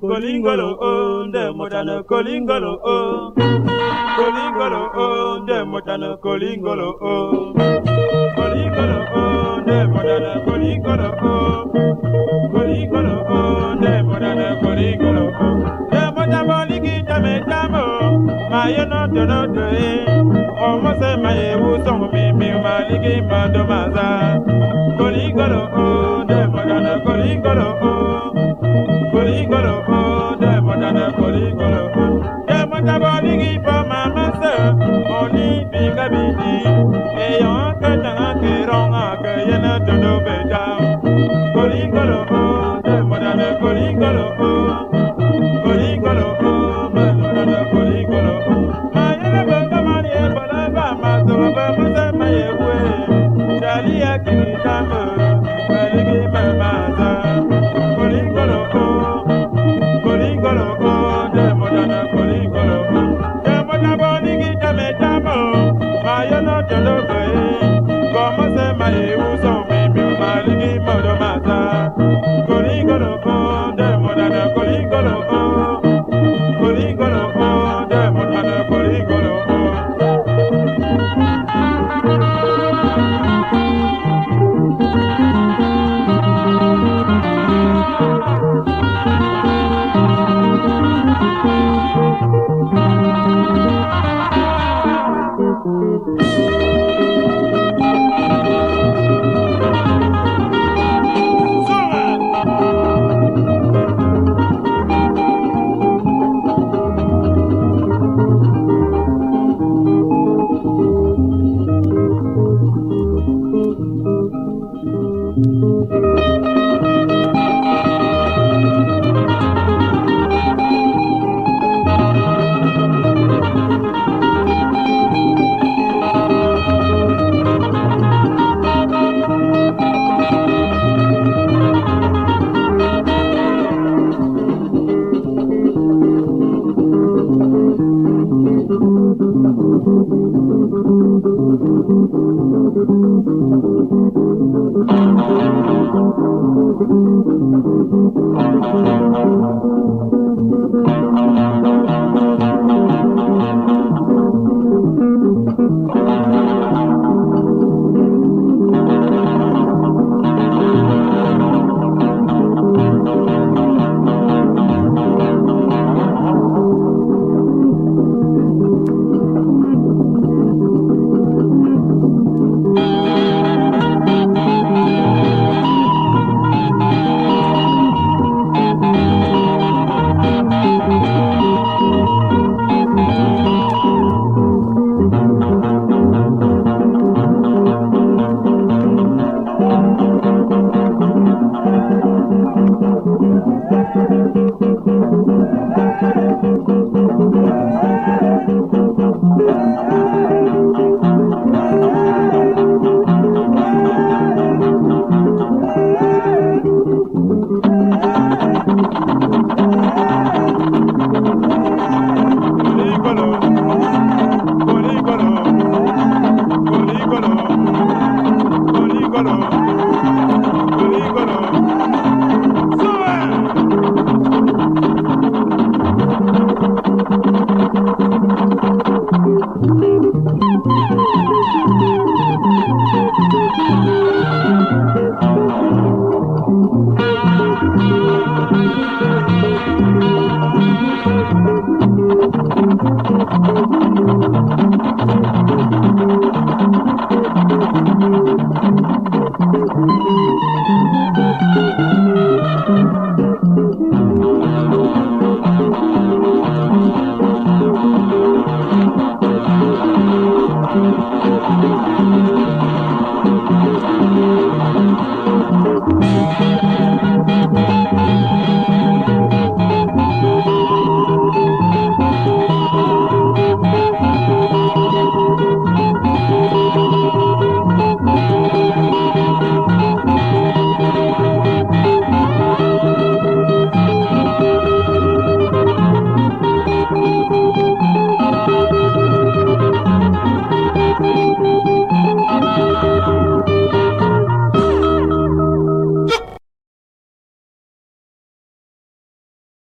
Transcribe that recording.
Kolingolo o nde motana kolingolo o Kolingolo o nde motana kolingolo o Kolingolo o nde motana kolingolo o Kolingolo o nde motana kolingolo o Nde motamo ligi jame jamo Maye no do no do e eh. O mose maye wusong mi mi ma do maza. Kolingolo o nde motana kolingolo o mama se Oni biga bidi E yon ke